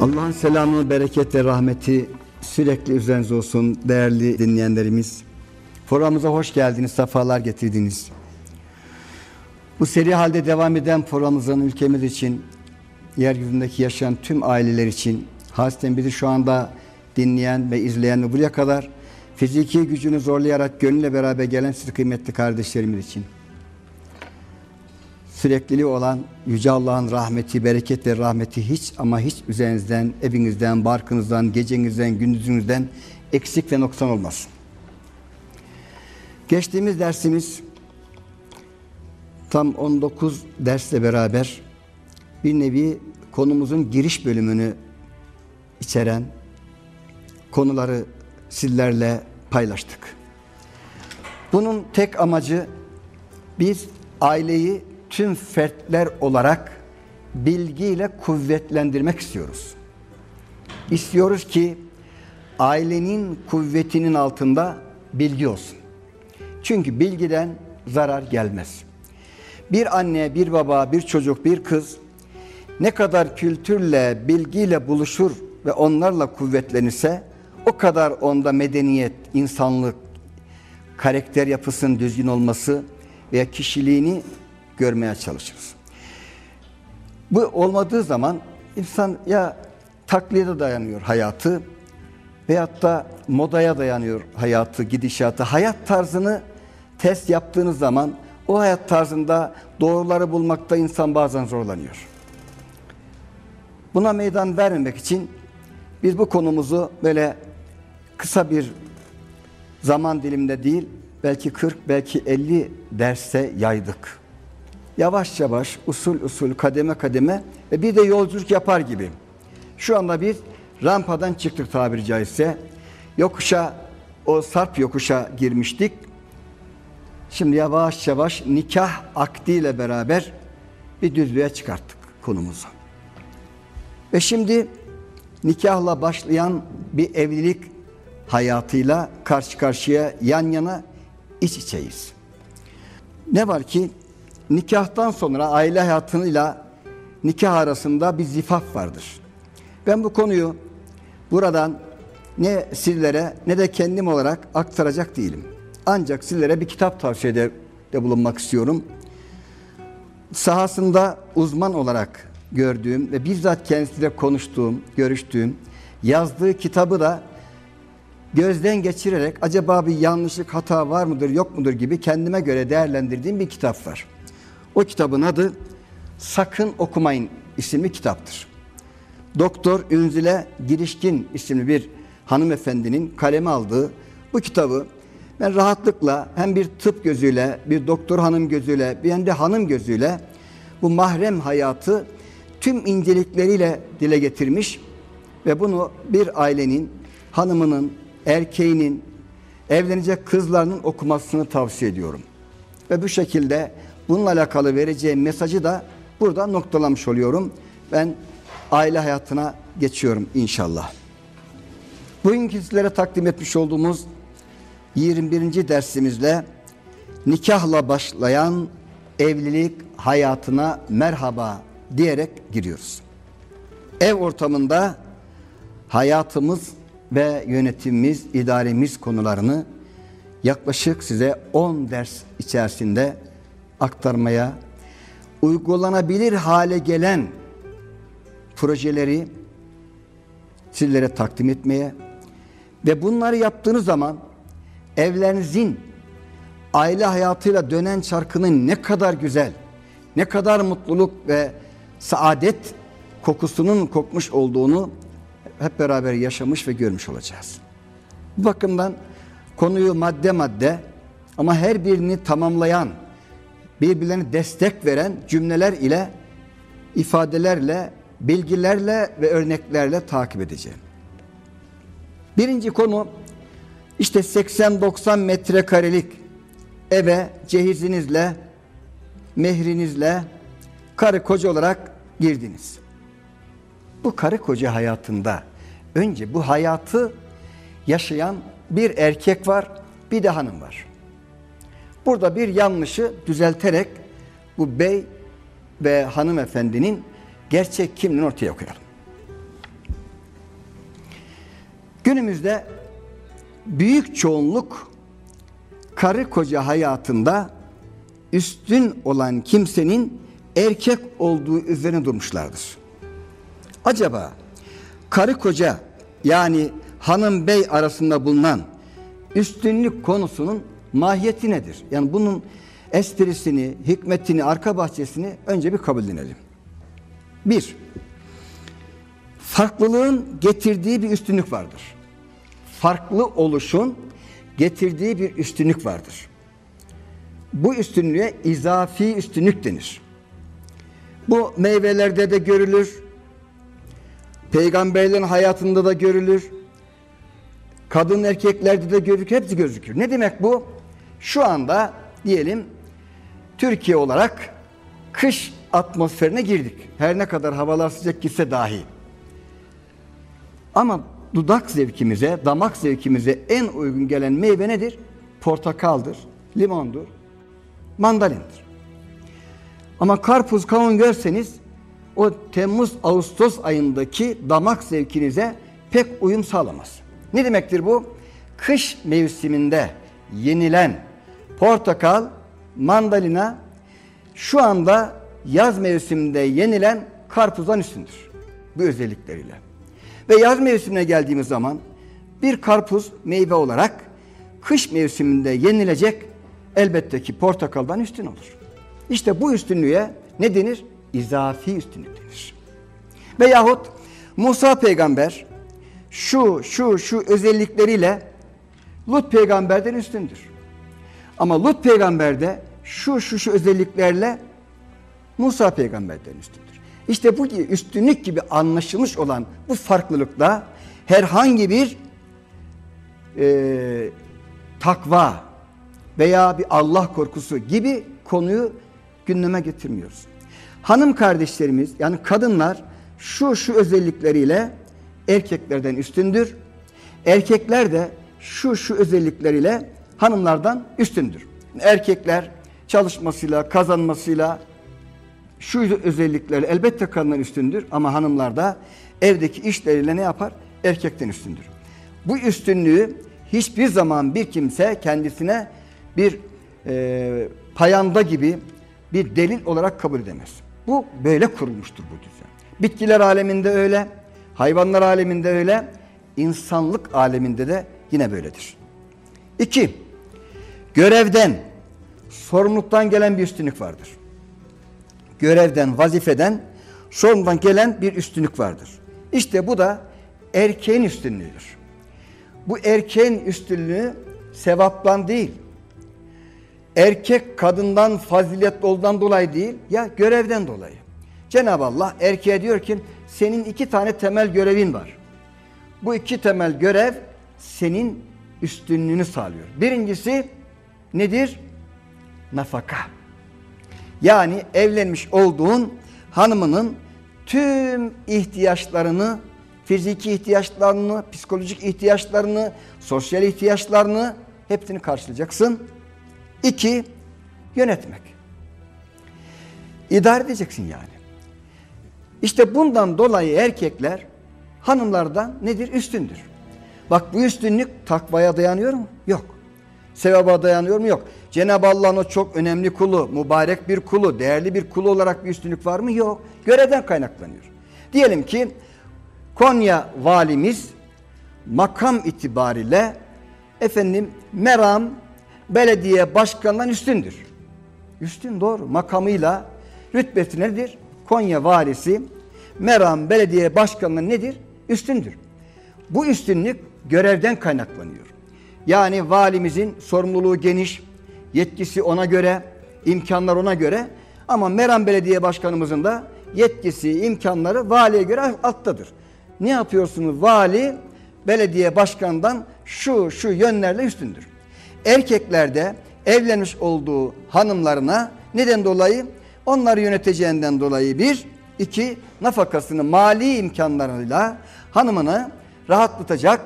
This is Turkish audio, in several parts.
Allah'ın selamı, bereketi, rahmeti sürekli üzerinize olsun değerli dinleyenlerimiz. Programımıza hoş geldiniz, sefalar getirdiniz. Bu seri halde devam eden programımızın ülkemiz için, yeryüzündeki yaşayan tüm aileler için, hasreten bizi şu anda dinleyen ve izleyen ve buraya kadar fiziki gücünü zorlayarak gönülle beraber gelen siz kıymetli kardeşlerimiz için sürekliliği olan Yüce Allah'ın rahmeti, bereket ve rahmeti hiç ama hiç üzerinizden, evinizden, barkınızdan, gecenizden, gündüzünüzden eksik ve noksan olmasın. Geçtiğimiz dersimiz tam 19 dersle beraber bir nevi konumuzun giriş bölümünü içeren konuları sizlerle paylaştık. Bunun tek amacı biz aileyi tüm fertler olarak bilgiyle kuvvetlendirmek istiyoruz. İstiyoruz ki ailenin kuvvetinin altında bilgi olsun. Çünkü bilgiden zarar gelmez. Bir anne, bir baba, bir çocuk, bir kız ne kadar kültürle, bilgiyle buluşur ve onlarla kuvvetlenirse o kadar onda medeniyet, insanlık, karakter yapısının düzgün olması veya kişiliğini görmeye çalışırız. Bu olmadığı zaman insan ya taklide dayanıyor hayatı veyahut da modaya dayanıyor hayatı, gidişatı. Hayat tarzını test yaptığınız zaman o hayat tarzında doğruları bulmakta insan bazen zorlanıyor. Buna meydan vermemek için biz bu konumuzu böyle kısa bir zaman diliminde değil, belki 40, belki 50 derste yaydık. Yavaş yavaş, usul usul, kademe kademe ve bir de yolculuk yapar gibi. Şu anda bir rampadan çıktık tabiri caizse. Yokuşa, o sarp yokuşa girmiştik. Şimdi yavaş yavaş nikah akdiyle beraber bir düzlüğe çıkarttık konumuzu. Ve şimdi nikahla başlayan bir evlilik hayatıyla karşı karşıya yan yana iç içeyiz. Ne var ki nikahtan sonra aile hayatıyla nikah arasında bir zifaf vardır. Ben bu konuyu buradan ne sizlere ne de kendim olarak aktaracak değilim. Ancak sizlere bir kitap tavsiyede de bulunmak istiyorum. Sahasında uzman olarak gördüğüm ve bizzat kendisiyle konuştuğum, görüştüğüm, yazdığı kitabı da gözden geçirerek acaba bir yanlışlık, hata var mıdır, yok mudur gibi kendime göre değerlendirdiğim bir kitap var. O kitabın adı Sakın Okumayın isimli kitaptır. Doktor Ünzile Girişkin isimli bir hanımefendinin kaleme aldığı bu kitabı ben rahatlıkla hem bir tıp gözüyle, bir doktor hanım gözüyle, bir hem de hanım gözüyle bu mahrem hayatı tüm incelikleriyle dile getirmiş ve bunu bir ailenin, hanımının, erkeğinin, evlenecek kızlarının okumasını tavsiye ediyorum. Ve bu şekilde bununla alakalı vereceğim mesajı da burada noktalamış oluyorum. Ben aile hayatına geçiyorum inşallah. Bugünkü sizlere takdim etmiş olduğumuz 21. dersimizle nikahla başlayan evlilik hayatına merhaba diyerek giriyoruz. Ev ortamında hayatımız ve yönetimimiz, idaremiz konularını yaklaşık size 10 ders içerisinde aktarmaya, uygulanabilir hale gelen projeleri sizlere takdim etmeye ve bunları yaptığınız zaman evlerinizin aile hayatıyla dönen çarkının ne kadar güzel, ne kadar mutluluk ve saadet kokusunun kokmuş olduğunu hep beraber yaşamış ve görmüş olacağız. Bu bakımdan konuyu madde madde ama her birini tamamlayan, birbirlerine destek veren cümleler ile, ifadelerle, bilgilerle ve örneklerle takip edeceğim. Birinci konu işte 80-90 metrekarelik eve cehizinizle, mehrinizle karı koca olarak girdiniz. Bu karı koca hayatında önce bu hayatı yaşayan bir erkek var, bir de hanım var. Burada bir yanlışı düzelterek bu bey ve hanımefendinin gerçek kimliğini ortaya koyalım. Günümüzde büyük çoğunluk karı koca hayatında üstün olan kimsenin erkek olduğu üzerine durmuşlardır. Acaba karı koca yani hanım bey arasında bulunan üstünlük konusunun mahiyeti nedir? Yani bunun esprisini, hikmetini, arka bahçesini önce bir kabullenelim. Bir, farklılığın getirdiği bir üstünlük vardır. Farklı oluşun getirdiği bir üstünlük vardır. Bu üstünlüğe izafi üstünlük denir. Bu meyvelerde de görülür, peygamberlerin hayatında da görülür, kadın erkeklerde de görülür, hepsi gözükür. Ne demek bu? Şu anda diyelim Türkiye olarak kış atmosferine girdik. Her ne kadar havalar sıcak gitse dahi. Ama dudak zevkimize, damak zevkimize en uygun gelen meyve nedir? Portakaldır, limondur, mandalindir. Ama karpuz, kavun görseniz o Temmuz, Ağustos ayındaki damak zevkinize pek uyum sağlamaz. Ne demektir bu? Kış mevsiminde yenilen portakal, mandalina şu anda yaz mevsiminde yenilen karpuzdan üstündür. Bu özellikleriyle. Ve yaz mevsimine geldiğimiz zaman bir karpuz meyve olarak kış mevsiminde yenilecek elbette ki portakaldan üstün olur. İşte bu üstünlüğe ne denir? İzafi üstünlük denir. Veyahut Musa peygamber şu şu şu özellikleriyle Lut peygamberden üstündür. Ama Lut peygamber de şu şu şu özelliklerle Musa peygamberden üstündür. İşte bu üstünlük gibi anlaşılmış olan bu farklılıkta herhangi bir e, takva veya bir Allah korkusu gibi konuyu gündeme getirmiyoruz. Hanım kardeşlerimiz yani kadınlar şu şu özellikleriyle erkeklerden üstündür. Erkekler de şu şu özellikleriyle hanımlardan üstündür. Erkekler çalışmasıyla, kazanmasıyla şu özellikleri elbette kadından üstündür ama hanımlar da evdeki işleriyle ne yapar? Erkekten üstündür. Bu üstünlüğü hiçbir zaman bir kimse kendisine bir e, payanda gibi bir delil olarak kabul edemez. Bu böyle kurulmuştur bu düzen. Bitkiler aleminde öyle, hayvanlar aleminde öyle, insanlık aleminde de yine böyledir. İki, görevden, sorumluluktan gelen bir üstünlük vardır. Görevden, vazifeden, sorumluluktan gelen bir üstünlük vardır. İşte bu da erkeğin üstünlüğüdür. Bu erkeğin üstünlüğü sevaptan değil, erkek kadından faziletli olduğundan dolayı değil, ya görevden dolayı. Cenab-ı Allah erkeğe diyor ki senin iki tane temel görevin var. Bu iki temel görev senin üstünlüğünü sağlıyor. Birincisi nedir? Nafaka. Yani evlenmiş olduğun hanımının tüm ihtiyaçlarını, fiziki ihtiyaçlarını, psikolojik ihtiyaçlarını, sosyal ihtiyaçlarını hepsini karşılayacaksın. İki, yönetmek. İdare edeceksin yani. İşte bundan dolayı erkekler hanımlardan nedir? Üstündür. Bak bu üstünlük takvaya dayanıyor mu? Yok. Sevaba dayanıyor mu? Yok. Cenab-ı Allah'ın o çok önemli kulu, mübarek bir kulu, değerli bir kulu olarak bir üstünlük var mı? Yok. Görevden kaynaklanıyor. Diyelim ki Konya valimiz makam itibariyle efendim meram belediye başkanından üstündür. Üstün doğru. Makamıyla rütbesi nedir? Konya valisi Meram Belediye Başkanlığı nedir? Üstündür. Bu üstünlük görevden kaynaklanıyor. Yani valimizin sorumluluğu geniş, yetkisi ona göre, imkanlar ona göre ama Meram Belediye Başkanımızın da yetkisi, imkanları valiye göre alttadır. Ne yapıyorsunuz? Vali belediye başkanından şu şu yönlerle üstündür. Erkeklerde evlenmiş olduğu hanımlarına neden dolayı? Onları yöneteceğinden dolayı bir, iki nafakasını mali imkanlarıyla hanımını rahatlatacak,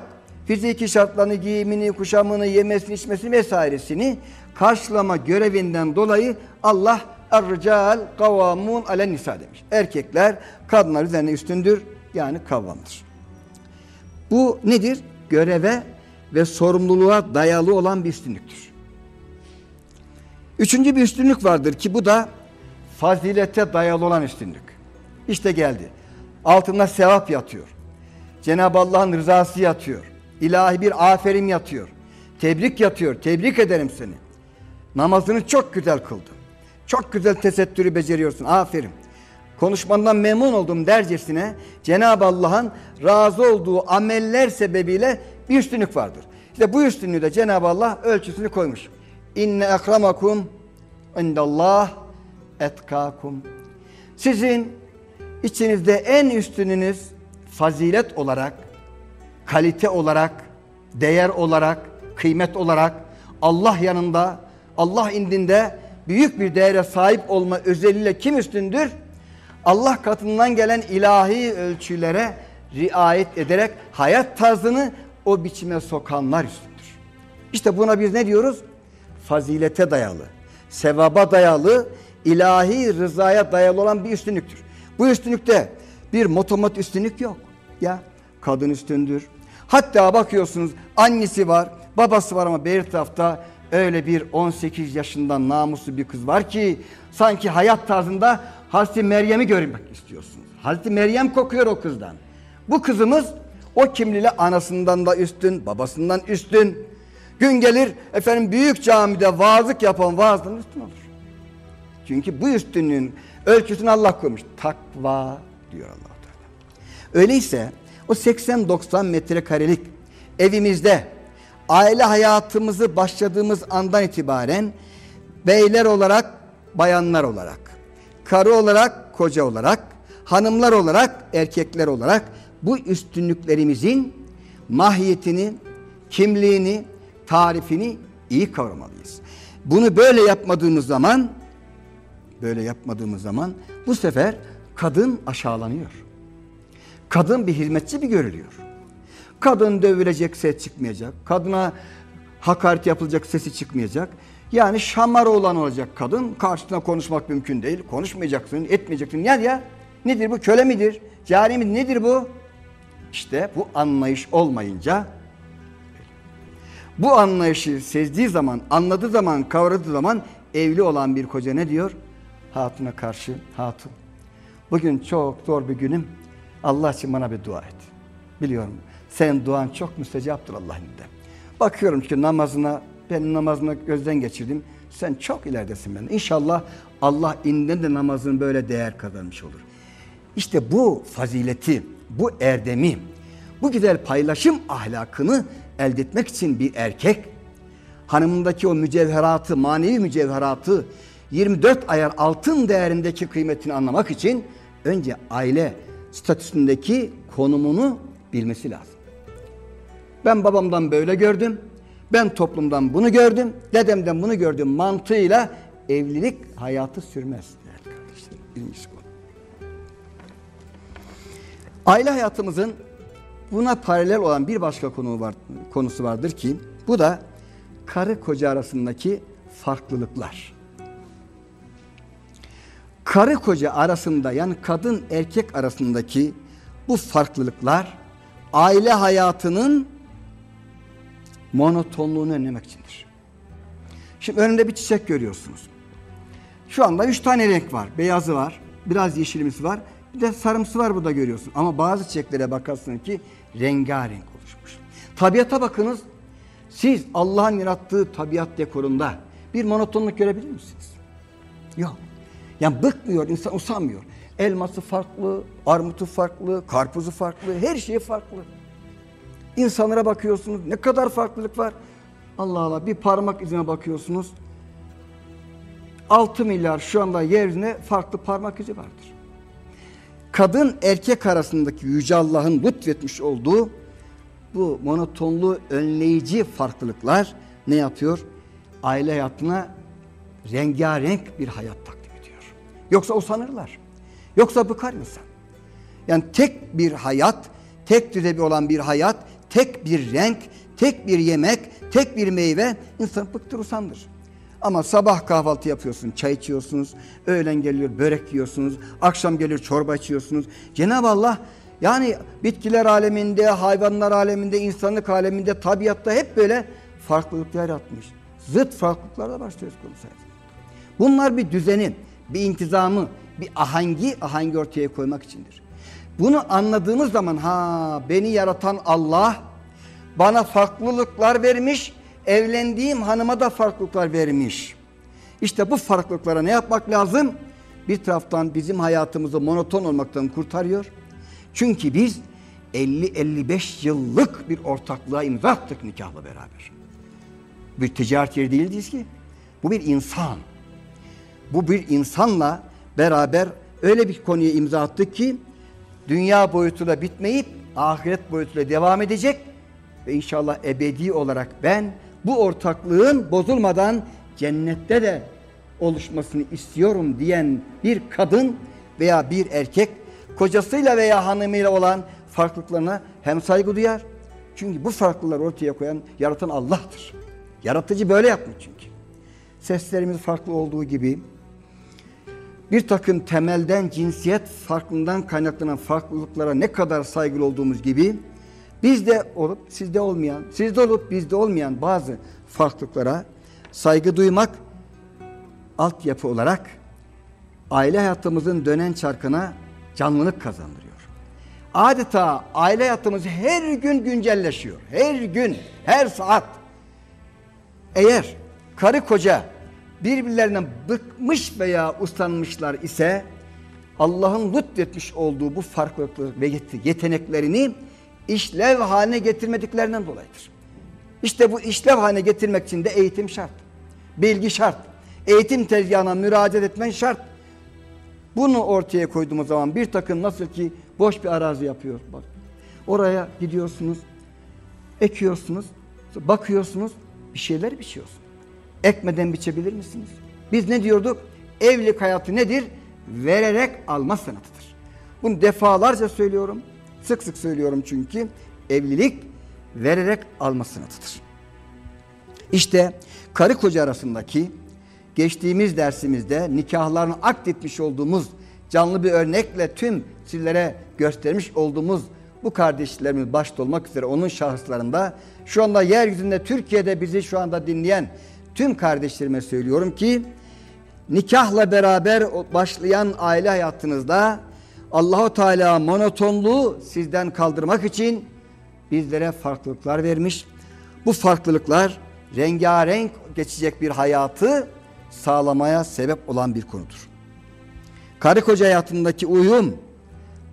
fiziki şartlarını, giyimini, kuşamını, yemesini, içmesini vesairesini karşılama görevinden dolayı Allah Er-rical kavamun alen nisa demiş. Erkekler kadınlar üzerine üstündür yani kavvamdır. Bu nedir? göreve ve sorumluluğa dayalı olan bir üstünlüktür. Üçüncü bir üstünlük vardır ki bu da fazilete dayalı olan üstünlük. İşte geldi. Altında sevap yatıyor. Cenab-ı Allah'ın rızası yatıyor. İlahi bir aferin yatıyor. Tebrik yatıyor. Tebrik ederim seni. Namazını çok güzel kıldın. Çok güzel tesettürü beceriyorsun. Aferin. Konuşmandan memnun oldum dercesine Cenab-ı Allah'ın razı olduğu ameller sebebiyle bir üstünlük vardır. İşte bu üstünlüğü de Cenab-ı Allah ölçüsünü koymuş. İnne ekramakum indallah etkakum. Sizin içinizde en üstününüz fazilet olarak, kalite olarak, değer olarak, kıymet olarak Allah yanında, Allah indinde büyük bir değere sahip olma özelliğiyle kim üstündür? Allah katından gelen ilahi ölçülere riayet ederek hayat tarzını o biçime sokanlar üstündür. İşte buna biz ne diyoruz? Fazilete dayalı, sevaba dayalı, ilahi rızaya dayalı olan bir üstünlüktür. Bu üstünlükte bir motomot üstünlük yok. Ya kadın üstündür. Hatta bakıyorsunuz annesi var, babası var ama bir tarafta öyle bir 18 yaşından namuslu bir kız var ki sanki hayat tarzında Hazreti Meryem'i görmek istiyorsunuz. Hazreti Meryem kokuyor o kızdan. Bu kızımız o kimliğiyle anasından da üstün, babasından üstün. Gün gelir efendim büyük camide vaazlık yapan vaazdan üstün olur. Çünkü bu üstünlüğün ölçüsünü Allah koymuş. Takva diyor allah Teala. Öyleyse o 80-90 metrekarelik evimizde aile hayatımızı başladığımız andan itibaren beyler olarak, bayanlar olarak, karı olarak, koca olarak, hanımlar olarak, erkekler olarak bu üstünlüklerimizin mahiyetini, kimliğini, tarifini iyi kavramalıyız. Bunu böyle yapmadığımız zaman böyle yapmadığımız zaman bu sefer kadın aşağılanıyor. Kadın bir hizmetçi bir görülüyor. Kadın dövülecek ses çıkmayacak. Kadına hakaret yapılacak sesi çıkmayacak. Yani şamar olan olacak kadın. Karşısına konuşmak mümkün değil. Konuşmayacaksın, etmeyeceksin. Ya ya nedir bu? Köle midir? Cari midir? Nedir bu? İşte bu anlayış olmayınca bu anlayışı sezdiği zaman, anladığı zaman, kavradığı zaman evli olan bir koca ne diyor? Hatuna karşı, hatun. Bugün çok zor bir günüm. Allah için bana bir dua et. Biliyorum senin duan çok müstecaptır Allah'ın izniyle. Bakıyorum ki namazına, benim namazını gözden geçirdim. Sen çok ileridesin ben. İnşallah Allah inden de namazın böyle değer kazanmış olur. İşte bu fazileti, bu erdemi, bu güzel paylaşım ahlakını elde etmek için bir erkek hanımındaki o mücevheratı, manevi mücevheratı 24 ayar altın değerindeki kıymetini anlamak için önce aile statüsündeki konumunu bilmesi lazım. Ben babamdan böyle gördüm. Ben toplumdan bunu gördüm. Dedemden bunu gördüm mantığıyla evlilik hayatı sürmez. Evet kardeşlerim. Birincisi bu. Aile hayatımızın buna paralel olan bir başka konu var, konusu vardır ki bu da karı koca arasındaki farklılıklar. Karı koca arasında yani kadın erkek arasındaki bu farklılıklar aile hayatının monotonluğunu önlemek içindir. Şimdi önümde bir çiçek görüyorsunuz. Şu anda üç tane renk var. Beyazı var, biraz yeşilimiz var, bir de sarımsı var burada görüyorsun. Ama bazı çiçeklere bakarsın ki rengarenk oluşmuş. Tabiata bakınız. Siz Allah'ın yarattığı tabiat dekorunda bir monotonluk görebilir misiniz? Yok. Yani bıkmıyor, insan usanmıyor. Elması farklı, armutu farklı, karpuzu farklı, her şey farklı. İnsanlara bakıyorsunuz ne kadar farklılık var. Allah Allah bir parmak izine bakıyorsunuz. 6 milyar şu anda yeryüzünde farklı parmak izi vardır. Kadın erkek arasındaki Yüce Allah'ın lütfetmiş olduğu bu monotonlu önleyici farklılıklar ne yapıyor? Aile hayatına rengarenk bir hayat ediyor. Yoksa usanırlar. Yoksa bıkar insan. Yani tek bir hayat, tek düzebi olan bir hayat tek bir renk, tek bir yemek, tek bir meyve insan bıktır usandır. Ama sabah kahvaltı yapıyorsun, çay içiyorsunuz, öğlen geliyor börek yiyorsunuz, akşam geliyor çorba içiyorsunuz. Cenab-ı Allah Yani bitkiler aleminde, hayvanlar aleminde, insanlık aleminde, tabiatta hep böyle farklılıklar yaratmış. Zıt farklılıklar da var söz. Bunlar bir düzeni, bir intizamı, bir ahengi, ahengi ortaya koymak içindir. Bunu anladığımız zaman ha beni yaratan Allah bana farklılıklar vermiş, evlendiğim hanıma da farklılıklar vermiş. İşte bu farklılıklara ne yapmak lazım? Bir taraftan bizim hayatımızı monoton olmaktan kurtarıyor. Çünkü biz 50-55 yıllık bir ortaklığa imza attık nikahla beraber. Bir ticaret yeri değildiyiz ki. Bu bir insan. Bu bir insanla beraber öyle bir konuya imza attık ki dünya boyutuyla bitmeyip ahiret boyutuyla devam edecek ve inşallah ebedi olarak ben bu ortaklığın bozulmadan cennette de oluşmasını istiyorum diyen bir kadın veya bir erkek kocasıyla veya hanımıyla olan farklılıklarına hem saygı duyar. Çünkü bu farklılıkları ortaya koyan, yaratan Allah'tır. Yaratıcı böyle yapmış çünkü. Seslerimiz farklı olduğu gibi bir takım temelden cinsiyet farklılığından kaynaklanan farklılıklara ne kadar saygılı olduğumuz gibi bizde olup sizde olmayan, sizde olup bizde olmayan bazı farklılıklara saygı duymak altyapı olarak aile hayatımızın dönen çarkına canlılık kazandırıyor. Adeta aile hayatımız her gün güncelleşiyor. Her gün, her saat. Eğer karı koca birbirlerinden bıkmış veya usanmışlar ise Allah'ın lütfetmiş olduğu bu farklılıkları ve yeteneklerini işlev haline getirmediklerinden dolayıdır. İşte bu işlev haline getirmek için de eğitim şart. Bilgi şart. Eğitim tezgahına müracaat etmen şart. Bunu ortaya koyduğumuz zaman bir takım nasıl ki boş bir arazi yapıyor. Bak. Oraya gidiyorsunuz, ekiyorsunuz, bakıyorsunuz, bir şeyler biçiyorsunuz. Ekmeden biçebilir misiniz? Biz ne diyorduk? Evlilik hayatı nedir? Vererek alma sanatıdır. Bunu defalarca söylüyorum. Sık sık söylüyorum çünkü evlilik vererek alma sanatıdır. İşte karı koca arasındaki geçtiğimiz dersimizde nikahlarını akdetmiş olduğumuz canlı bir örnekle tüm sizlere göstermiş olduğumuz bu kardeşlerimiz başta olmak üzere onun şahıslarında şu anda yeryüzünde Türkiye'de bizi şu anda dinleyen tüm kardeşlerime söylüyorum ki nikahla beraber başlayan aile hayatınızda Allahu Teala monotonluğu sizden kaldırmak için bizlere farklılıklar vermiş. Bu farklılıklar rengarenk geçecek bir hayatı sağlamaya sebep olan bir konudur. Karı koca hayatındaki uyum,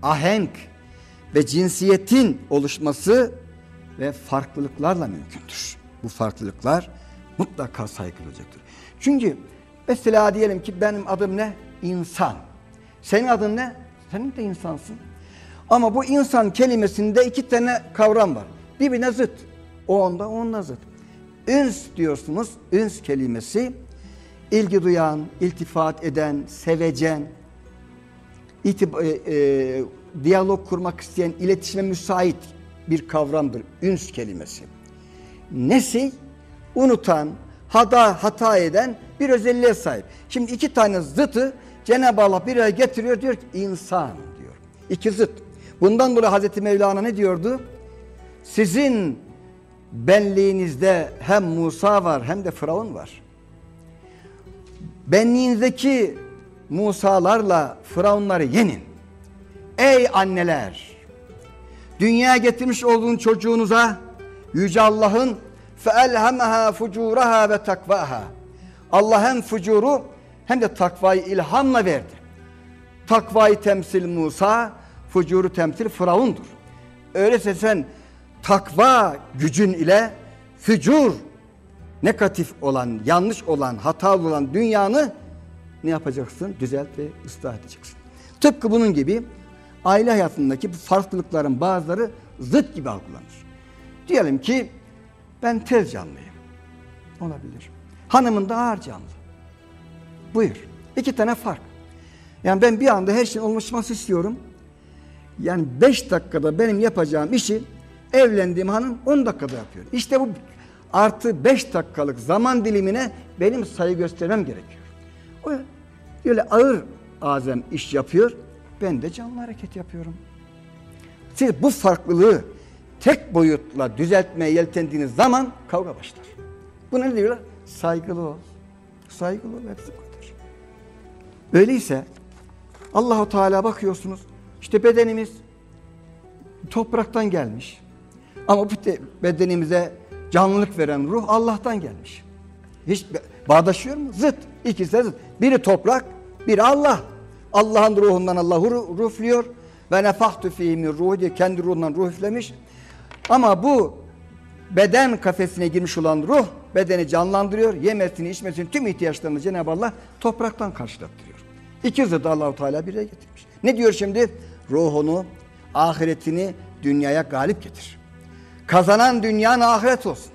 ahenk ve cinsiyetin oluşması ve farklılıklarla mümkündür. Bu farklılıklar mutlaka saygılı olacaktır. Çünkü mesela diyelim ki benim adım ne? İnsan. Senin adın ne? Senin de insansın. Ama bu insan kelimesinde iki tane kavram var. Birbirine zıt. O onda, o onda zıt. Üns diyorsunuz. Üns kelimesi ilgi duyan, iltifat eden, sevecen, itib e, e, diyalog kurmak isteyen, iletişime müsait bir kavramdır. Üns kelimesi. Nesi? Unutan, hata, hata eden bir özelliğe sahip. Şimdi iki tane zıtı Cenab-ı Allah bir araya getiriyor diyor ki insan diyor. İki zıt. Bundan dolayı Hazreti Mevlana ne diyordu? Sizin benliğinizde hem Musa var hem de Firavun var. Benliğinizdeki Musalarla Firavunları yenin. Ey anneler! Dünyaya getirmiş olduğun çocuğunuza Yüce Allah'ın فَاَلْهَمَهَا فُجُورَهَا ve takvaha. Allah hem fucuru hem de takvayı ilhamla verdi. Takvayı temsil Musa, fucuru temsil Firavun'dur. Öyleyse sen takva gücün ile fücur, negatif olan, yanlış olan, hatalı olan dünyanı ne yapacaksın? Düzelt ve ıslah edeceksin. Tıpkı bunun gibi aile hayatındaki bu farklılıkların bazıları zıt gibi algılanır. Diyelim ki ben tez canlıyım. Olabilir. Hanımın da ağır canlı. Buyur. İki tane fark. Yani ben bir anda her şeyin oluşması istiyorum. Yani beş dakikada benim yapacağım işi evlendiğim hanım on dakikada yapıyor. İşte bu artı beş dakikalık zaman dilimine benim sayı göstermem gerekiyor. O öyle ağır azem iş yapıyor. Ben de canlı hareket yapıyorum. Siz bu farklılığı tek boyutla düzeltmeye yeltendiğiniz zaman kavga başlar. Buna ne diyorlar? Saygılı ol. Saygılı ol. Hepsi bu kadar. Öyleyse Allahu Teala bakıyorsunuz. işte bedenimiz topraktan gelmiş. Ama bu bedenimize canlılık veren ruh Allah'tan gelmiş. Hiç bağdaşıyor mu? Zıt. İkisi de zıt. Biri toprak, biri Allah. Allah'ın ruhundan Allah ruhluyor. Ve nefahtu fihi min ruhu diye kendi ruhundan ruh üflemiş. Ama bu beden kafesine girmiş olan ruh bedeni canlandırıyor. Yemesini, içmesini, tüm ihtiyaçlarını Cenab-ı Allah topraktan karşılattırıyor. İki zıddı Allahu Teala bir getirmiş. Ne diyor şimdi? Ruhunu, ahiretini dünyaya galip getir. Kazanan dünyanın ahiret olsun.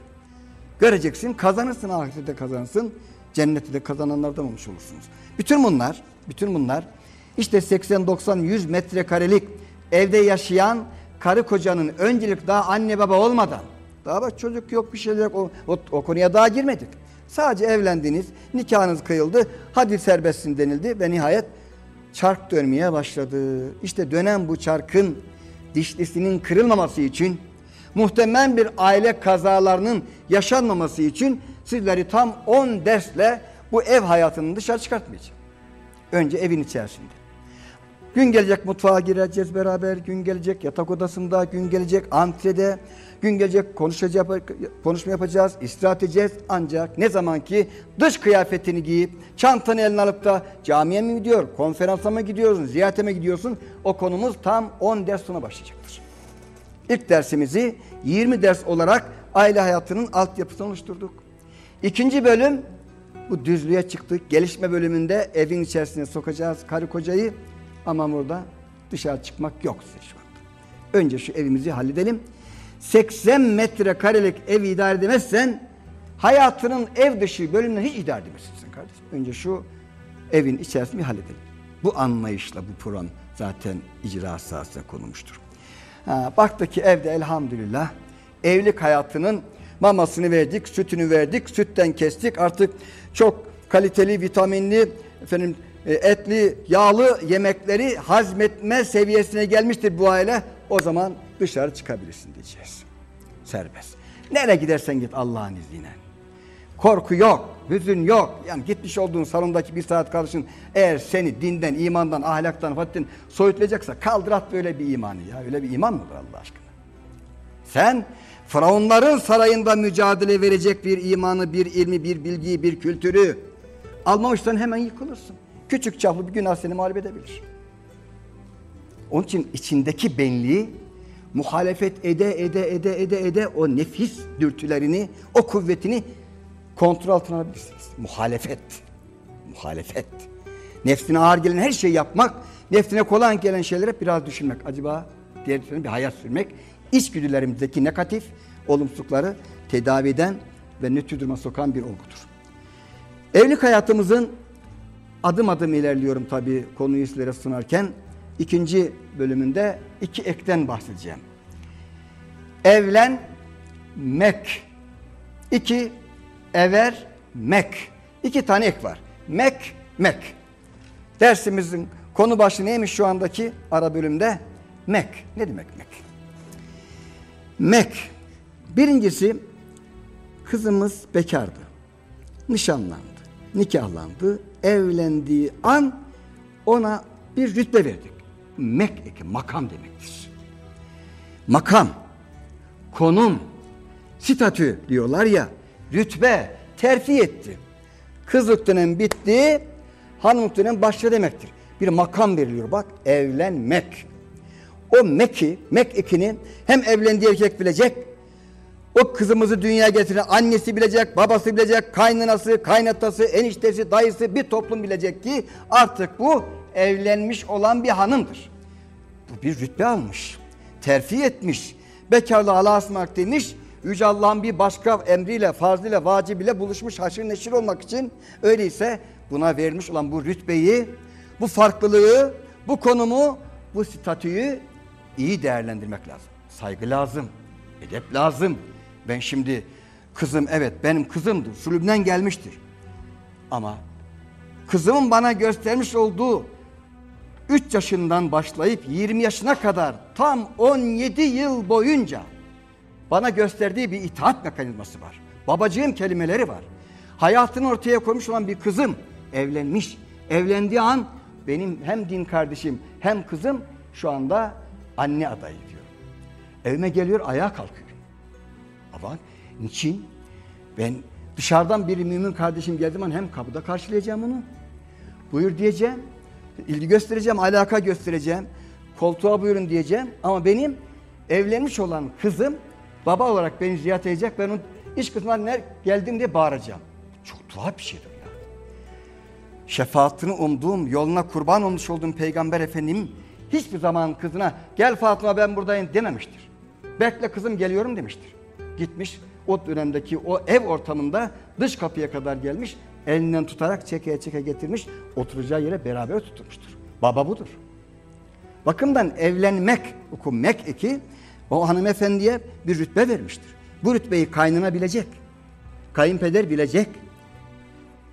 Göreceksin kazanırsın ahirette kazansın. Cenneti de kazananlardan olmuş olursunuz. Bütün bunlar, bütün bunlar işte 80 90 100 metrekarelik evde yaşayan karı kocanın öncelik daha anne baba olmadan daha bak çocuk yok bir şeyler yok o, o, o konuya daha girmedik. Sadece evlendiniz, nikahınız kıyıldı, hadi serbestsin denildi ve nihayet çark dönmeye başladı. İşte dönen bu çarkın dişlisinin kırılmaması için muhtemel bir aile kazalarının yaşanmaması için sizleri tam 10 dersle bu ev hayatının dışarı çıkartmayacağım. Önce evin içerisinde. Gün gelecek mutfağa gireceğiz beraber, gün gelecek yatak odasında, gün gelecek antrede, gün gelecek konuşacak, konuşma yapacağız, istirahat edeceğiz. Ancak ne zaman ki dış kıyafetini giyip çantanı eline alıp da camiye mi gidiyor, konferansa mı gidiyorsun, ziyarete mi gidiyorsun? O konumuz tam 10 ders sonra başlayacaktır. İlk dersimizi 20 ders olarak aile hayatının altyapısını oluşturduk. İkinci bölüm bu düzlüğe çıktık. Gelişme bölümünde evin içerisine sokacağız karı kocayı. Ama burada dışarı çıkmak yok size şu anda. Önce şu evimizi halledelim. 80 metrekarelik ev idare edemezsen hayatının ev dışı bölümünü hiç idare edemezsin kardeşim. Önce şu evin içerisini bir halledelim. Bu anlayışla bu program zaten icra sahasına konulmuştur. Ha, baktık ki evde elhamdülillah evlilik hayatının mamasını verdik, sütünü verdik, sütten kestik. Artık çok kaliteli, vitaminli, efendim etli, yağlı yemekleri hazmetme seviyesine gelmiştir bu aile. O zaman dışarı çıkabilirsin diyeceğiz. Serbest. Nereye gidersen git Allah'ın izniyle. Korku yok, hüzün yok. Yani gitmiş olduğun salondaki bir saat kalışın eğer seni dinden, imandan, ahlaktan, fattin soyutlayacaksa kaldır at böyle bir imanı ya. Öyle bir iman mıdır Allah aşkına? Sen Firavunların sarayında mücadele verecek bir imanı, bir ilmi, bir bilgiyi, bir kültürü almamışsan hemen yıkılırsın. Küçük çaplı bir günah seni mağlup edebilir. Onun için içindeki benliği muhalefet ede ede ede ede ede o nefis dürtülerini, o kuvvetini kontrol altına alabilirsiniz. Muhalefet. Muhalefet. Nefsine ağır gelen her şeyi yapmak, nefsine kolay gelen şeylere biraz düşünmek. Acaba diğer bir hayat sürmek, içgüdülerimizdeki negatif olumsuzlukları tedavi eden ve nötr duruma sokan bir olgudur. Evlilik hayatımızın adım adım ilerliyorum tabii konuyu sizlere sunarken. ikinci bölümünde iki ekten bahsedeceğim. Evlen mek. İki ever mek. İki tane ek var. Mek mek. Dersimizin konu başı neymiş şu andaki ara bölümde? Mek. Ne demek mek? Mek. Birincisi kızımız bekardı. Nişanlandı. Nikahlandı evlendiği an ona bir rütbe verdik. Mek eki makam demektir. Makam, konum, statü diyorlar ya, rütbe, terfi etti. Kızlık dönem bitti, hanımlık dönem başladı demektir. Bir makam veriliyor bak, evlenmek. O meki, mek ekini hem evlendiği erkek bilecek, o kızımızı dünyaya getiren annesi bilecek, babası bilecek, kaynanası, kaynatası, eniştesi, dayısı bir toplum bilecek ki artık bu evlenmiş olan bir hanımdır. Bu bir rütbe almış, terfi etmiş, bekarlığa ısmarlamak demiş, Yüce Allah'ın bir başka emriyle, farzıyla, vacibiyle buluşmuş haşır neşir olmak için öyleyse buna vermiş olan bu rütbeyi, bu farklılığı, bu konumu, bu statüyü iyi değerlendirmek lazım. Saygı lazım, edep lazım, ben şimdi kızım evet benim kızımdır. Sülümden gelmiştir. Ama kızımın bana göstermiş olduğu 3 yaşından başlayıp 20 yaşına kadar tam 17 yıl boyunca bana gösterdiği bir itaat mekanizması var. Babacığım kelimeleri var. Hayatını ortaya koymuş olan bir kızım evlenmiş. Evlendiği an benim hem din kardeşim hem kızım şu anda anne adayı diyor. Evime geliyor ayağa kalkıyor. Ama niçin? Ben dışarıdan bir mümin kardeşim geldiği zaman hem kapıda karşılayacağım onu. Buyur diyeceğim. ilgi göstereceğim, alaka göstereceğim. Koltuğa buyurun diyeceğim. Ama benim evlenmiş olan kızım baba olarak beni ziyaret edecek. Ben onun iş kısmından geldim diye bağıracağım. Çok tuhaf bir şeydir ya. Şefaatini umduğum, yoluna kurban olmuş olduğum Peygamber Efendim hiçbir zaman kızına gel Fatıma ben buradayım dememiştir. Bekle kızım geliyorum demiştir. Gitmiş o dönemdeki o ev ortamında dış kapıya kadar gelmiş. Elinden tutarak çeke çeke getirmiş. Oturacağı yere beraber tutmuştur. Baba budur. Bakımdan evlenmek, okumek eki o hanımefendiye bir rütbe vermiştir. Bu rütbeyi kaynına bilecek. Kayınpeder bilecek.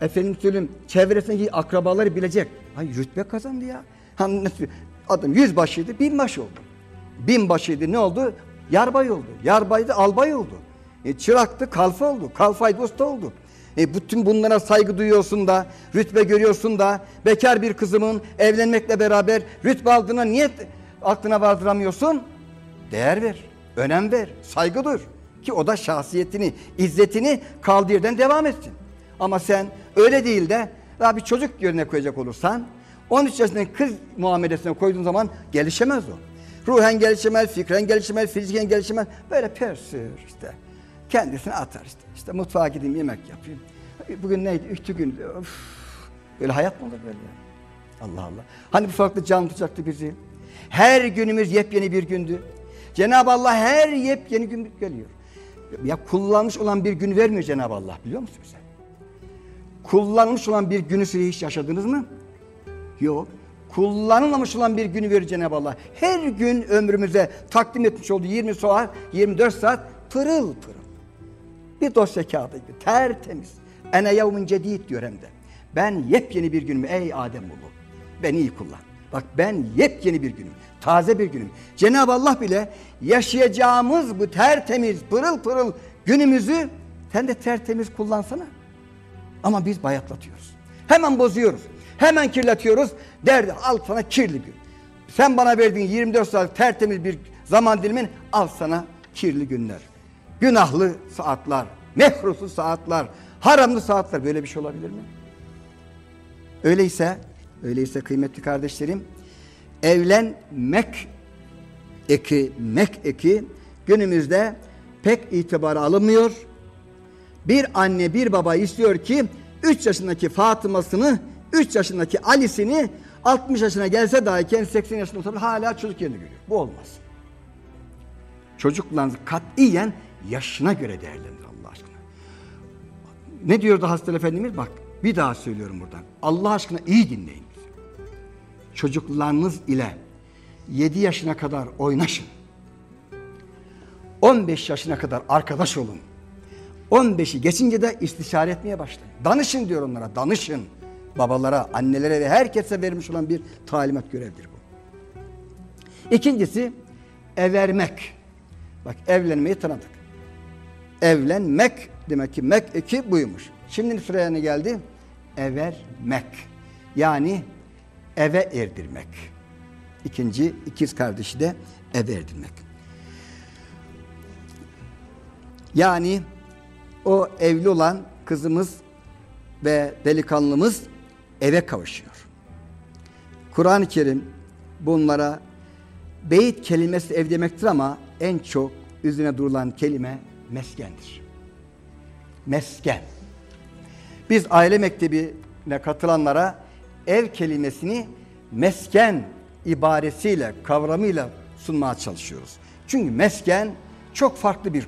Efendim söyleyeyim çevresindeki akrabaları bilecek. Ay rütbe kazandı ya. Adam yüzbaşıydı binbaşı oldu. Binbaşıydı ne oldu? Yarbay oldu. Yarbaydı albay oldu. E, çıraktı kalfa oldu. Kalfaydı usta oldu. E, bütün bunlara saygı duyuyorsun da, rütbe görüyorsun da, bekar bir kızımın evlenmekle beraber rütbe aldığına niye aklına vardıramıyorsun? Değer ver, önem ver, saygı dur. Ki o da şahsiyetini, izzetini kaldığı yerden devam etsin. Ama sen öyle değil de daha bir çocuk yerine koyacak olursan 13 yaşındaki kız muamelesine koyduğun zaman gelişemez o. Ruhen gelişemez, fikren gelişemez, fiziken gelişemez. Böyle pörsür işte. Kendisini atar işte. İşte mutfağa gideyim yemek yapayım. Bugün neydi? Üçtü gün. Of. Böyle hayat mı olur böyle? Allah Allah. Hani bu farklı can tutacaktı bizi? Her günümüz yepyeni bir gündü. Cenab-ı Allah her yepyeni gün geliyor. Ya kullanmış olan bir gün vermiyor Cenab-ı Allah biliyor musunuz? Kullanmış olan bir günü siz hiç yaşadınız mı? Yok. Kullanılmamış olan bir günü verir Cenab-ı Allah. Her gün ömrümüze takdim etmiş olduğu 20 saat, 24 saat pırıl pırıl. Bir dosya kağıdı gibi tertemiz. Ene yevmin cedid diyor hem de. Ben yepyeni bir günüm ey Adem oğlu. Beni iyi kullan. Bak ben yepyeni bir günüm. Taze bir günüm. Cenab-ı Allah bile yaşayacağımız bu tertemiz pırıl pırıl günümüzü sen de tertemiz kullansana. Ama biz bayatlatıyoruz. Hemen bozuyoruz. Hemen kirletiyoruz. Derdi al sana kirli gün. Sen bana verdiğin 24 saat tertemiz bir zaman dilimin al sana kirli günler. Günahlı saatler, mehrusu saatler, haramlı saatler böyle bir şey olabilir mi? Öyleyse, öyleyse kıymetli kardeşlerim, evlenmek eki, mek eki günümüzde pek itibara alınmıyor. Bir anne bir baba istiyor ki 3 yaşındaki Fatıma'sını 3 yaşındaki Ali'sini 60 yaşına gelse dahi kendi 80 yaşında olsa hala çocuk yerini görüyor. Bu olmaz. Çocuklarınızı katiyen yaşına göre değerlendir Allah aşkına. Ne diyordu Hazreti Efendimiz? Bak bir daha söylüyorum buradan. Allah aşkına iyi dinleyin. Çocuklarınız ile 7 yaşına kadar oynaşın. 15 yaşına kadar arkadaş olun. 15'i geçince de istişare etmeye başlayın. Danışın diyor onlara, danışın. Babalara, annelere ve herkese vermiş olan bir talimat görevdir bu. İkincisi, evermek. Bak evlenmeyi tanıdık. Evlenmek demek ki mek iki buymuş. Şimdi sıraya ne geldi? Evermek. Yani eve erdirmek. İkinci ikiz kardeşi de eve erdirmek. Yani o evli olan kızımız ve delikanlımız eve kavuşuyor. Kur'an-ı Kerim bunlara beyit kelimesi ev demektir ama en çok üzerine durulan kelime meskendir. Mesken. Biz aile mektebine katılanlara ev kelimesini mesken ibaresiyle, kavramıyla sunmaya çalışıyoruz. Çünkü mesken çok farklı bir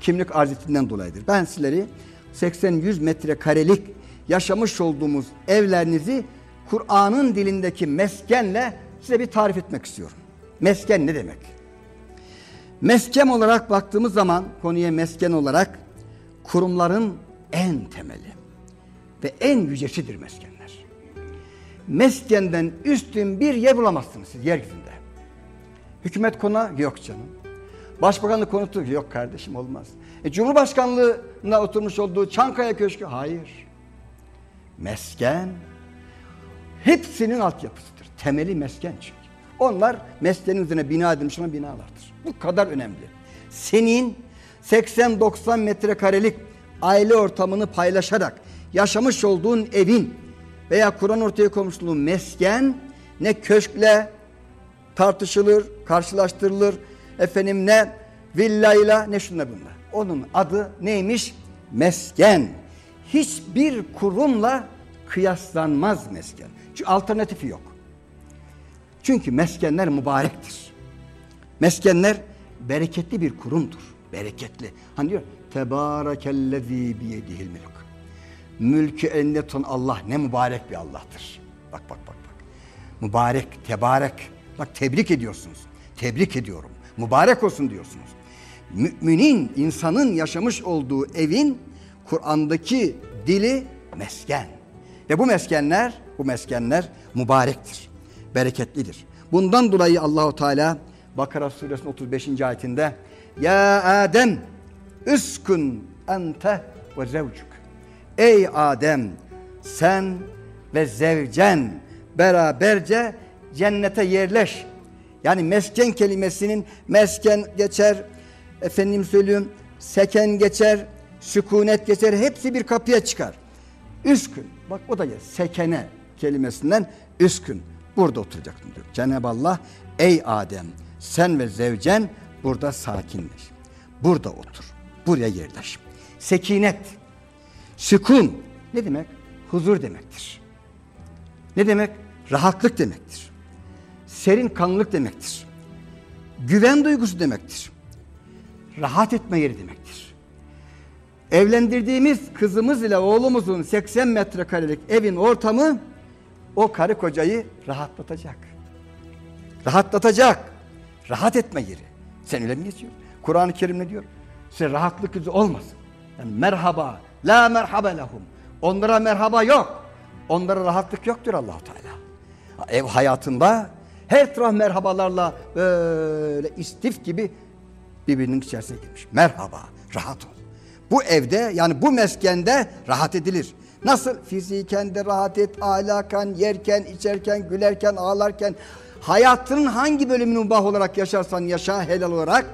kimlik arzetinden dolayıdır. Ben sizleri 80-100 metrekarelik yaşamış olduğumuz evlerinizi Kur'an'ın dilindeki meskenle size bir tarif etmek istiyorum. Mesken ne demek? Mesken olarak baktığımız zaman konuya mesken olarak kurumların en temeli ve en yücesidir meskenler. Meskenden üstün bir yer bulamazsınız siz yeryüzünde. Hükümet konağı yok canım. Başbakanlık konutu yok kardeşim olmaz. E, Cumhurbaşkanlığına oturmuş olduğu Çankaya Köşkü hayır. Mesken hepsinin altyapısıdır. Temeli mesken çünkü. Onlar meskenin üzerine bina edilmiş olan binalardır. Bu kadar önemli. Senin 80-90 metrekarelik aile ortamını paylaşarak yaşamış olduğun evin veya Kur'an ortaya koymuşluğun mesken ne köşkle tartışılır, karşılaştırılır. Efendim ne villayla ne şunla bunla. Onun adı neymiş? Mesken. Hiçbir kurumla kıyaslanmaz mesken. Çünkü alternatifi yok. Çünkü meskenler mübarektir. Meskenler bereketli bir kurumdur. Bereketli. Hani diyor Tebârekellezî biyedihil mülk. Mülkü elinde Allah ne mübarek bir Allah'tır. Bak bak bak bak. Mübarek, tebarek. Bak tebrik ediyorsunuz. Tebrik ediyorum. Mübarek olsun diyorsunuz. Müminin, insanın yaşamış olduğu evin Kur'an'daki dili mesken. Ve bu meskenler, bu meskenler mübarektir. Bereketlidir. Bundan dolayı Allahu Teala Bakara suresinin 35. ayetinde Ya Adem üskün ente ve zevcuk. Ey Adem sen ve zevcen beraberce cennete yerleş. Yani mesken kelimesinin mesken geçer, efendim söylüyorum seken geçer, sükunet geçer hepsi bir kapıya çıkar. Üskün bak o da ya sekene kelimesinden üskün burada oturacaksın diyor. Cenab-ı Allah ey Adem sen ve zevcen burada sakinleş. Burada otur. Buraya yerleş. Sekinet, sükun ne demek? Huzur demektir. Ne demek? Rahatlık demektir. Serin kanlılık demektir. Güven duygusu demektir. Rahat etme yeri demektir. Evlendirdiğimiz kızımız ile oğlumuzun 80 metrekarelik evin ortamı o karı kocayı rahatlatacak. Rahatlatacak. Rahat etme yeri. Sen öyle mi istiyorsun? Kur'an-ı Kerim ne diyor? Size rahatlık yüzü olmasın. Yani merhaba, la merhaba lehum. Onlara merhaba yok. Onlara rahatlık yoktur Allahu Teala. Ev hayatında her taraf merhabalarla böyle istif gibi birbirinin içerisine girmiş. Merhaba, rahat ol. Bu evde yani bu meskende rahat edilir. Nasıl? Fiziken de rahat et, ahlakan, yerken, içerken, gülerken, ağlarken. Hayatının hangi bölümünü mübah olarak yaşarsan yaşa helal olarak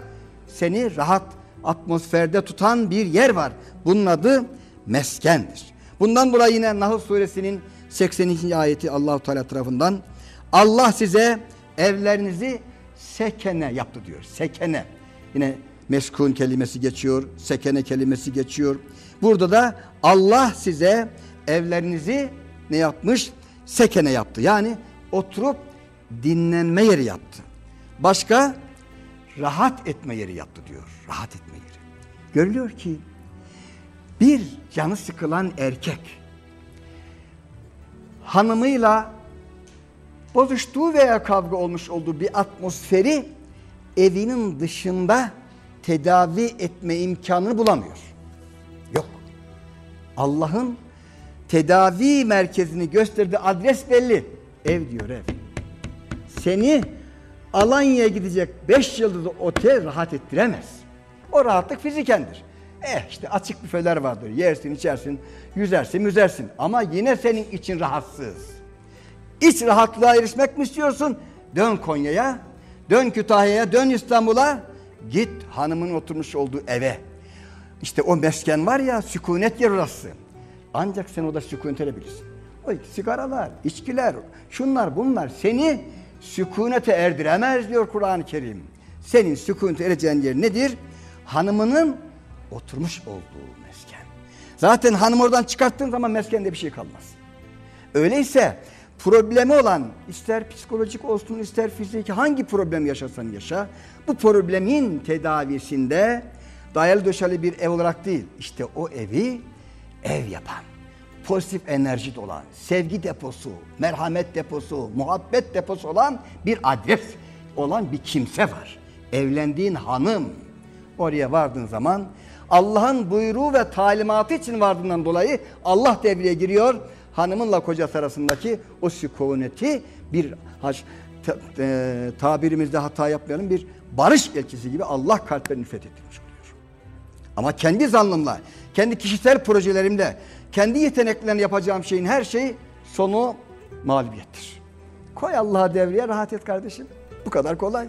seni rahat atmosferde tutan bir yer var. Bunun adı meskendir. Bundan dolayı yine Nahl suresinin 82. ayeti Allahu Teala tarafından Allah size evlerinizi sekene yaptı diyor. Sekene. Yine meskun kelimesi geçiyor, sekene kelimesi geçiyor. Burada da Allah size evlerinizi ne yapmış? Sekene yaptı. Yani oturup dinlenme yeri yaptı. Başka rahat etme yeri yaptı diyor. Rahat etme yeri. Görülüyor ki bir canı sıkılan erkek hanımıyla bozuştuğu veya kavga olmuş olduğu bir atmosferi evinin dışında tedavi etme imkanını bulamıyor. Yok. Allah'ın tedavi merkezini gösterdiği adres belli. Ev diyor ev. Seni Alanya'ya gidecek beş yıldızlı otel rahat ettiremez. O rahatlık fizikendir. Eh işte açık büfeler vardır. Yersin, içersin, yüzersin, müzersin. Ama yine senin için rahatsız. İç rahatlığa erişmek mi istiyorsun? Dön Konya'ya, dön Kütahya'ya, dön İstanbul'a. Git hanımın oturmuş olduğu eve. İşte o mesken var ya, sükunet yer orası. Ancak sen o da sükunet edebilirsin. O sigaralar, içkiler, şunlar bunlar seni sükunete erdiremez diyor Kur'an-ı Kerim. Senin sükunete ereceğin yer nedir? Hanımının oturmuş olduğu mesken. Zaten hanım oradan çıkarttığın zaman meskende bir şey kalmaz. Öyleyse problemi olan ister psikolojik olsun ister fiziki hangi problem yaşasan yaşa bu problemin tedavisinde dayalı döşeli bir ev olarak değil işte o evi ev yapan pozitif enerji olan, sevgi deposu, merhamet deposu, muhabbet deposu olan bir adres olan bir kimse var. Evlendiğin hanım. Oraya vardığın zaman Allah'ın buyruğu ve talimatı için vardığından dolayı Allah devreye giriyor. Hanımınla kocası arasındaki o sükuneti bir haş, ta- e, tabirimizde hata yapmayalım bir barış elçisi gibi Allah kalplerini fethetmiş oluyor. Ama kendi zannımla, kendi kişisel projelerimle, kendi yeteneklerle yapacağım şeyin her şeyi sonu mağlubiyettir. Koy Allah'a devreye rahat et kardeşim. Bu kadar kolay.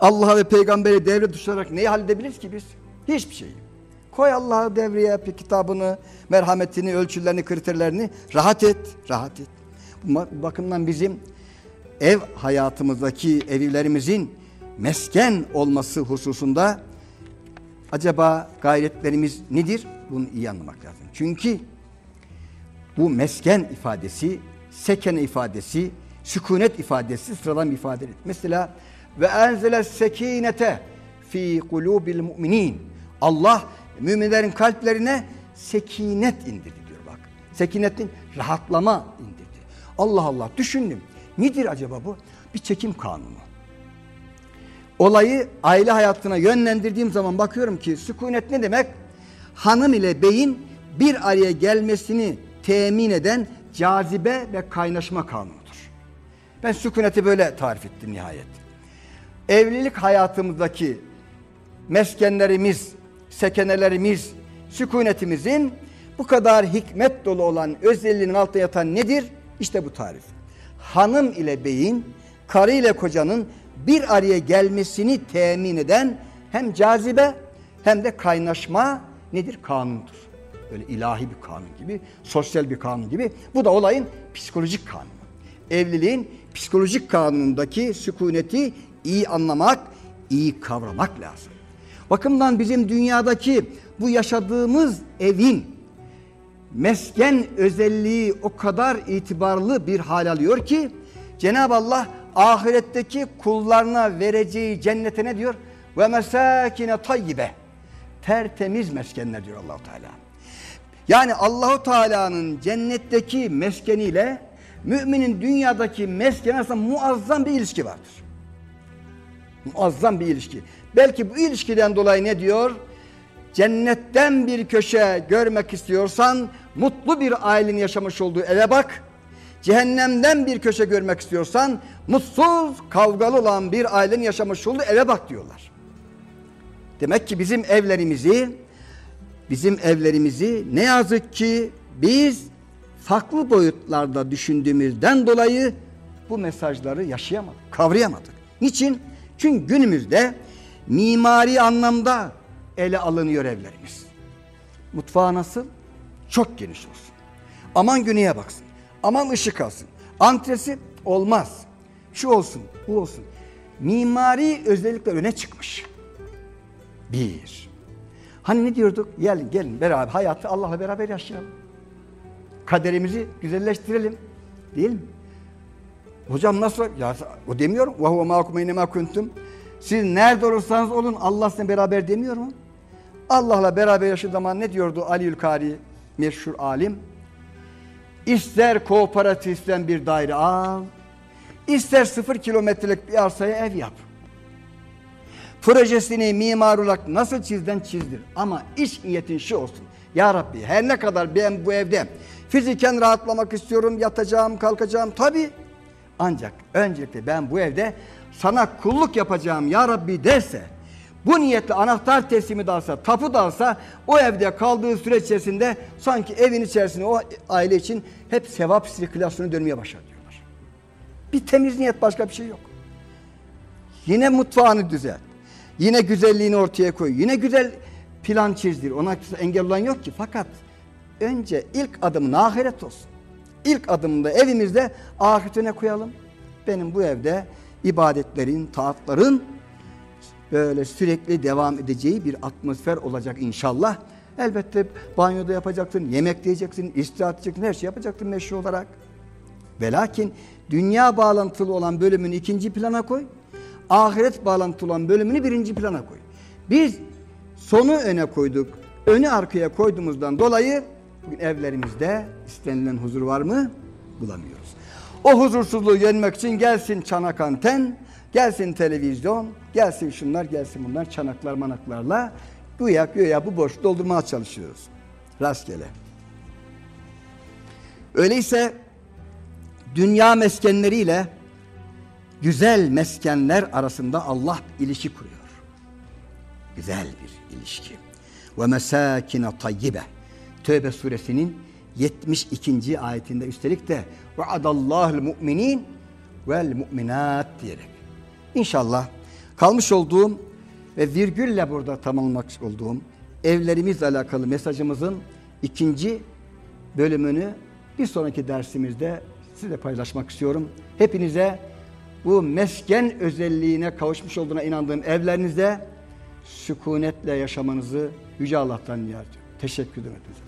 Allah'a ve peygambere devre düşürerek neyi halledebiliriz ki biz? Hiçbir şeyi. Koy Allah'a devreye kitabını, merhametini, ölçülerini, kriterlerini rahat et, rahat et. Bu bakımdan bizim ev hayatımızdaki evlerimizin mesken olması hususunda acaba gayretlerimiz nedir? Bunu iyi anlamak lazım. Çünkü bu mesken ifadesi, sekene ifadesi, sükunet ifadesi sıradan bir ifade. Mesela ve enzele sekinete fi kulubil müminin. Allah müminlerin kalplerine sekinet indirdi diyor bak. Sekinetin rahatlama indirdi. Allah Allah düşündüm. Nedir acaba bu? Bir çekim kanunu. Olayı aile hayatına yönlendirdiğim zaman bakıyorum ki sükunet ne demek? Hanım ile beyin bir araya gelmesini temin eden cazibe ve kaynaşma kanunudur. Ben sükuneti böyle tarif ettim nihayet. Evlilik hayatımızdaki meskenlerimiz, sekenelerimiz, sükunetimizin bu kadar hikmet dolu olan özelliğinin altında yatan nedir? İşte bu tarif. Hanım ile beyin, karı ile kocanın bir araya gelmesini temin eden hem cazibe hem de kaynaşma nedir? Kanundur. Böyle ilahi bir kanun gibi, sosyal bir kanun gibi. Bu da olayın psikolojik kanunu. Evliliğin psikolojik kanunundaki sükuneti iyi anlamak, iyi kavramak lazım. Bakımdan bizim dünyadaki bu yaşadığımız evin mesken özelliği o kadar itibarlı bir hal alıyor ki Cenab-ı Allah ahiretteki kullarına vereceği cennete ne diyor? Ve mesakine tayyibe. Tertemiz meskenler diyor Allahu Teala. Yani Allahu Teala'nın cennetteki meskeniyle müminin dünyadaki meskeni arasında muazzam bir ilişki vardır. Muazzam bir ilişki. Belki bu ilişkiden dolayı ne diyor? Cennetten bir köşe görmek istiyorsan mutlu bir ailenin yaşamış olduğu eve bak. Cehennemden bir köşe görmek istiyorsan mutsuz, kavgalı olan bir ailenin yaşamış olduğu eve bak diyorlar. Demek ki bizim evlerimizi bizim evlerimizi ne yazık ki biz farklı boyutlarda düşündüğümüzden dolayı bu mesajları yaşayamadık, kavrayamadık. Niçin? Çünkü günümüzde mimari anlamda ele alınıyor evlerimiz. Mutfağı nasıl? Çok geniş olsun. Aman güneye baksın. Aman ışık alsın. Antresi olmaz. Şu olsun, bu olsun. Mimari özellikler öne çıkmış. Bir. Hani ne diyorduk? Gelin gelin beraber hayatı Allah'la beraber yaşayalım. Kaderimizi güzelleştirelim. Değil mi? Hocam nasıl? Ya o demiyorum. Ve huve ma'akum eynemâ kuntum. Siz nerede olursanız olun Allah sizinle beraber demiyor mu? Allah'la beraber yaşadığı zaman ne diyordu Aliül Kari meşhur alim? İster kooperatiften bir daire al, ister sıfır kilometrelik bir arsaya ev yap. Projesini mimar olarak nasıl çizden çizdir. Ama iş niyetin şu olsun. Ya Rabbi her ne kadar ben bu evde fiziken rahatlamak istiyorum, yatacağım, kalkacağım tabi. Ancak öncelikle ben bu evde sana kulluk yapacağım ya Rabbi derse, bu niyetle anahtar teslimi de alsa, tapu da alsa o evde kaldığı süre içerisinde sanki evin içerisinde o aile için hep sevap sirkülasyonu dönmeye başlar diyorlar. Bir temiz niyet başka bir şey yok. Yine mutfağını düzelt. Yine güzelliğini ortaya koy. Yine güzel plan çizdir. Ona engel olan yok ki. Fakat önce ilk adımın ahiret olsun. İlk adımında evimizde ahiretine koyalım. Benim bu evde ibadetlerin, taatların böyle sürekli devam edeceği bir atmosfer olacak inşallah. Elbette banyoda yapacaksın, yemek diyeceksin, istirahat edeceksin, her şey yapacaksın meşru olarak. Ve dünya bağlantılı olan bölümünü ikinci plana koy. Ahiret bağlantılı olan bölümünü birinci plana koy. Biz sonu öne koyduk. Önü arkaya koyduğumuzdan dolayı evlerimizde istenilen huzur var mı? Bulamıyoruz. O huzursuzluğu yenmek için gelsin çanak anten, gelsin televizyon, gelsin şunlar, gelsin bunlar çanaklar manaklarla güya güya bu boş doldurmaya çalışıyoruz. Rastgele. Öyleyse dünya meskenleriyle güzel meskenler arasında Allah ilişki kuruyor. Güzel bir ilişki. Ve mesakine tayyibe. Tövbe suresinin 72. ayetinde üstelik de ve adallahul mu'minin vel mu'minat diyerek. İnşallah kalmış olduğum ve virgülle burada tamamlamak olduğum evlerimizle alakalı mesajımızın ikinci bölümünü bir sonraki dersimizde size paylaşmak istiyorum. Hepinize bu mesken özelliğine kavuşmuş olduğuna inandığım evlerinizde sükunetle yaşamanızı Yüce Allah'tan ediyorum. Teşekkür ederim.